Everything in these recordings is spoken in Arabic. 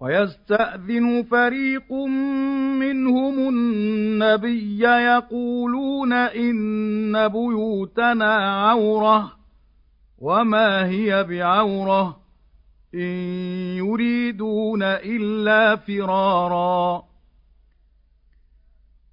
وَيَسْتَأْذِنُ فَرِيقٌ مِّنْهُمُ النَّبِيَّ يَقُولُونَ إِنَّ بُيُوتَنَا عَوْرَةٌ وما هي بعورة إن يريدون إلا فرارا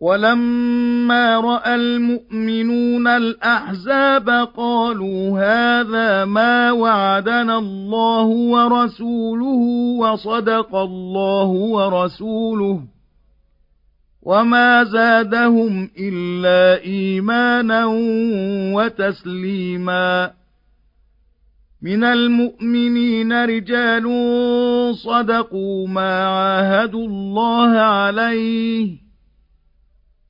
وَلَمَّا رَأَى الْمُؤْمِنُونَ الْأَحْزَابَ قَالُوا هَذَا مَا وَعَدَنَا اللَّهُ وَرَسُولُهُ وَصَدَقَ اللَّهُ وَرَسُولُهُ وَمَا زَادَهُمْ إِلَّا إِيمَانًا وَتَسْلِيمًا. مِنَ الْمُؤْمِنِينَ رِجَالٌ صَدَقُوا مَا عَاهَدُوا اللَّهَ عَلَيْهِ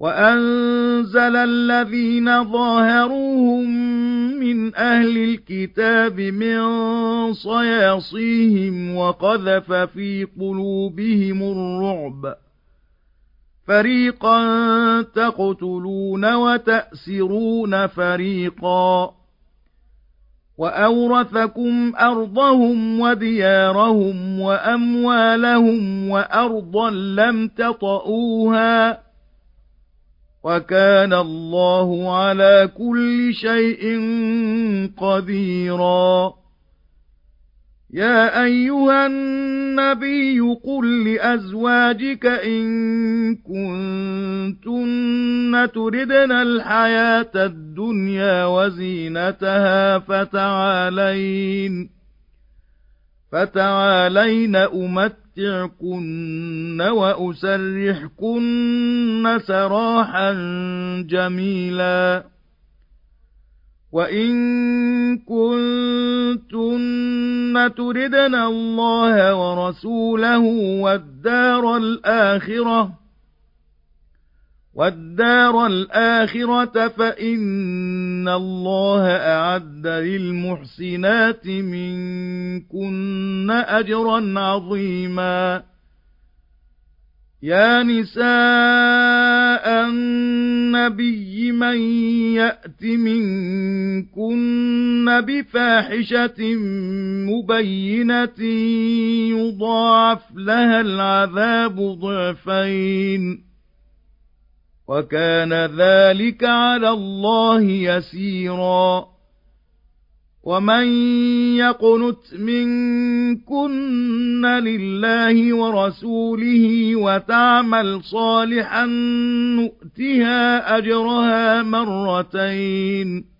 وَأَنزَلَ الَّذِينَ ظَاهَرُوهُم مِنْ أَهْلِ الْكِتَابِ مِنْ صَيَاصِيهِمْ وَقَذَفَ فِي قُلُوبِهِمُ الرُّعْبَ. فَرِيقًا تَقْتُلُونَ وَتَأْسِرُونَ فَرِيقًا. وَأَوْرَثَكُمْ أَرْضَهُمْ وَدِيَارَهُمْ وَأَمْوَالَهُمْ وَأَرْضًا لَّمْ تَطَئُوهَا. وَكَانَ اللَّهُ عَلَى كُلِّ شَيْءٍ قَدِيرًا. يَا أَيُّهَا النَّبِيُّ قُل لِّأَزْوَاجِكَ إِن كُنتُنَّ تُرِدْنَ الْحَيَاةَ الدُّنْيَا وَزِينَتَهَا فَتَعَالَيْنَ فَتَعَالَيْنَ أُمَتِّعْكُنَّ وَأُسَرِّحْكُنَّ سَرَاحًا جَمِيلًا وَإِن كُنتُنَّ تُرِدْنَ اللَّهَ وَرَسُولَهُ وَالدَّارَ الْآخِرَةَ وَالدَّارَ الْآخِرَةَ فَإِنَّ اللَّهَ أَعَدَّ لِلْمُحْسِنَاتِ مِنكُنَّ أَجْرًا عَظِيمًا. يَا نِسَاءَ النَّبِيِّ مَن يَأْتِ مِنكُنَّ بِفَاحِشَةٍ مُبَيِّنَةٍ يُضَاعَفْ لَهَا الْعَذَابُ ضِعْفَيْنِ. وَكَانَ ذَلِكَ عَلَى اللَّهِ يَسِيرًا. وَمَن يَقْنُتْ مِنكُنَّ لِلَّهِ وَرَسُولِهِ وَتَعْمَلْ صَالِحًا نُؤْتِهَا أَجْرَهَا مَرَّتَيْنِ.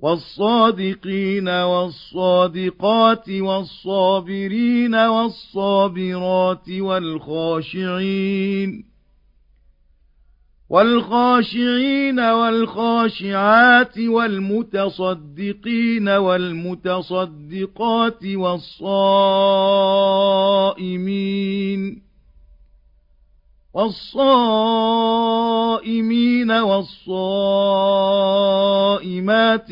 وَالصَّادِقِينَ وَالصَّادِقَاتِ وَالصَّابِرِينَ وَالصَّابِرَاتِ وَالْخَاشِعِينَ وَالْخَاشِعِينَ وَالْخَاشِعَاتِ وَالْمُتَصَدِّقِينَ وَالْمُتَصَدِّقَاتِ وَالصَّائِمِينَ وَالصَّائِمِينَ وَالصَّائِمَاتِ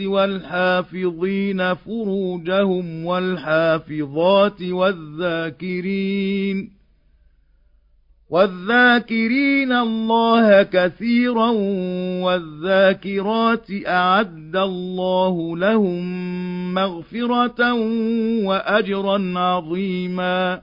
وَالْحَافِظِينَ فُرُوجَهُمْ وَالْحَافِظَاتِ وَالذَّاكِرِينَ وَالذَّاكِرِينَ اللَّهَ كَثِيرًا وَالذَّاكِرَاتِ أَعَدَّ اللَّهُ لَهُم مَّغْفِرَةً وَأَجْرًا عَظِيمًا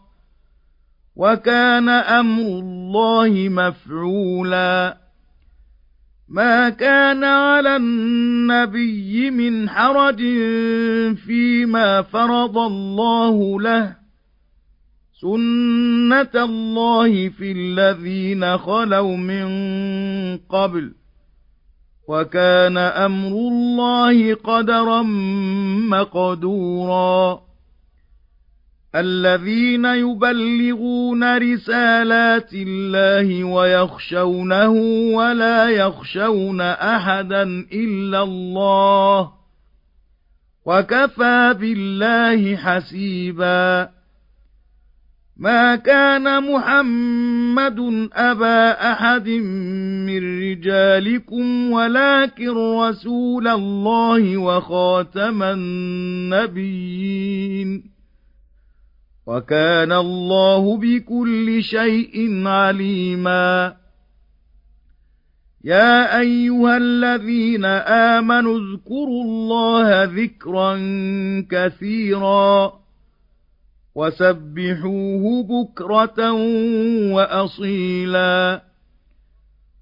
وَكَانَ أَمْرُ اللَّهِ مَفْعُولًا. مَا كَانَ عَلَى النَّبِيِّ مِنْ حَرَجٍ فِيمَا فَرَضَ اللَّهُ لَهُ. سُنَّةَ اللَّهِ فِي الَّذِينَ خَلَوْا مِن قَبْلُ. وَكَانَ أَمْرُ اللَّهِ قَدَرًا مَّقْدُورًا. الَّذِينَ يُبَلِّغُونَ رِسَالَاتِ اللَّهِ وَيَخْشَوْنَهُ وَلَا يَخْشَوْنَ أَحَدًا إِلَّا اللَّهَ وَكَفَى بِاللَّهِ حَسِيبًا مَا كَانَ مُحَمَّدٌ أَبَا أَحَدٍ مِّن رِّجَالِكُمْ وَلَكِن رَّسُولَ اللَّهِ وَخَاتَمَ النَّبِيِّينَ وَكَانَ اللَّهُ بِكُلِّ شَيْءٍ عَلِيمًا. يَا أَيُّهَا الَّذِينَ آمَنُوا اذْكُرُوا اللَّهَ ذِكْرًا كَثِيرًا وَسَبِّحُوهُ بُكْرَةً وَأَصِيلًا.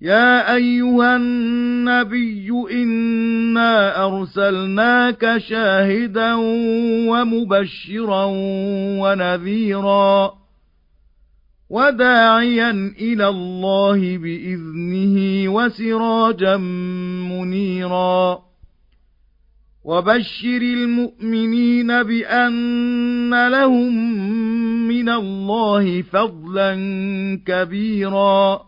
يَا أَيُّهَا النَّبِيُّ إِنَّا أَرْسَلْنَاكَ شَاهِدًا وَمُبَشِّرًا وَنَذِيرًا وَدَاعِيًا إِلَى اللَّهِ بِإِذْنِهِ وَسِرَاجًا مُنِيرًا وَبَشِّرِ الْمُؤْمِنِينَ بِأَنَّ لَهُم مِّنَ اللَّهِ فَضْلًا كَبِيرًا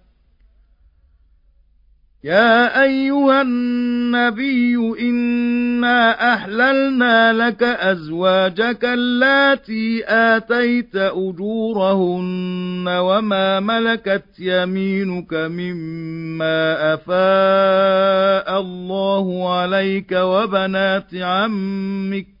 يَا أَيُّهَا النَّبِيُّ إِنَّا أَحْلَلْنَا لَكَ أَزْوَاجَكَ اللَّاتِي آتَيْتَ أُجُورَهُنَّ وَمَا مَلَكَتْ يَمِينُكَ مِمَّا أَفَاءَ اللَّهُ عَلَيْكَ وَبَنَاتِ عَمِّكَ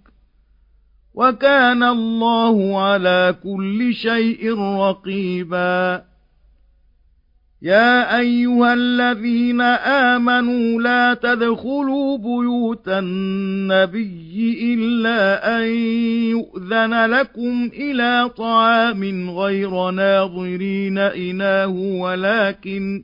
وَكَانَ اللَّهُ عَلَى كُلِّ شَيْءٍ رَقِيبًا. يَا أَيُّهَا الَّذِينَ آمَنُوا لَا تَدْخُلُوا بُيُوتَ النَّبِيِّ إِلَّا أَن يُؤْذَنَ لَكُمْ إِلَى طَعَامٍ غَيْرَ نَاظِرِينَ إِنَاهُ وَلَكِنْ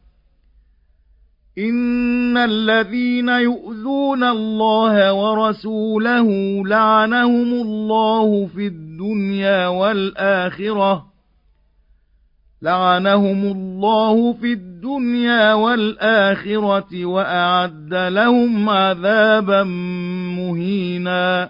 إِنَّ الَّذِينَ يُؤْذُونَ اللَّهَ وَرَسُولَهُ لَعَنَهُمُ اللَّهُ فِي الدُّنْيَا وَالْآخِرَةِ لَعَنَهُمُ اللَّهُ فِي الدُّنْيَا وَالْآخِرَةِ وَأَعَدَّ لَهُمْ عَذَابًا مُهِينًا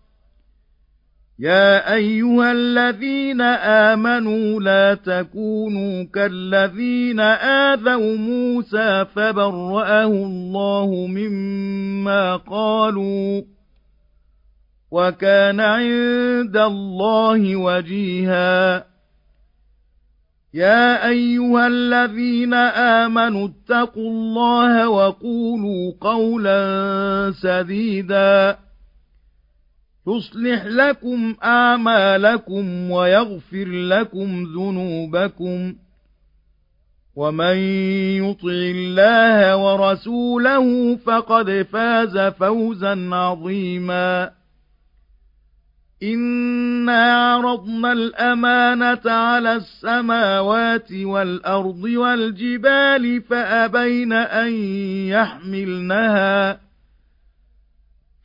يا أيها الذين آمنوا لا تكونوا كالذين آذوا موسى فبرأه الله مما قالوا وكان عند الله وجيها يا أيها الذين آمنوا اتقوا الله وقولوا قولا سديدا يُصْلِحْ لَكُمْ أَعْمَالَكُمْ وَيَغْفِرْ لَكُمْ ذُنُوبَكُمْ وَمَن يُطِعِ اللَّهَ وَرَسُولَهُ فَقَدْ فَازَ فَوْزًا عَظِيمًا إِنَّا عَرَضْنَا الْأَمَانَةَ عَلَى السَّمَاوَاتِ وَالْأَرْضِ وَالْجِبَالِ فَأَبَيْنَ أَن يَحْمِلْنَهَا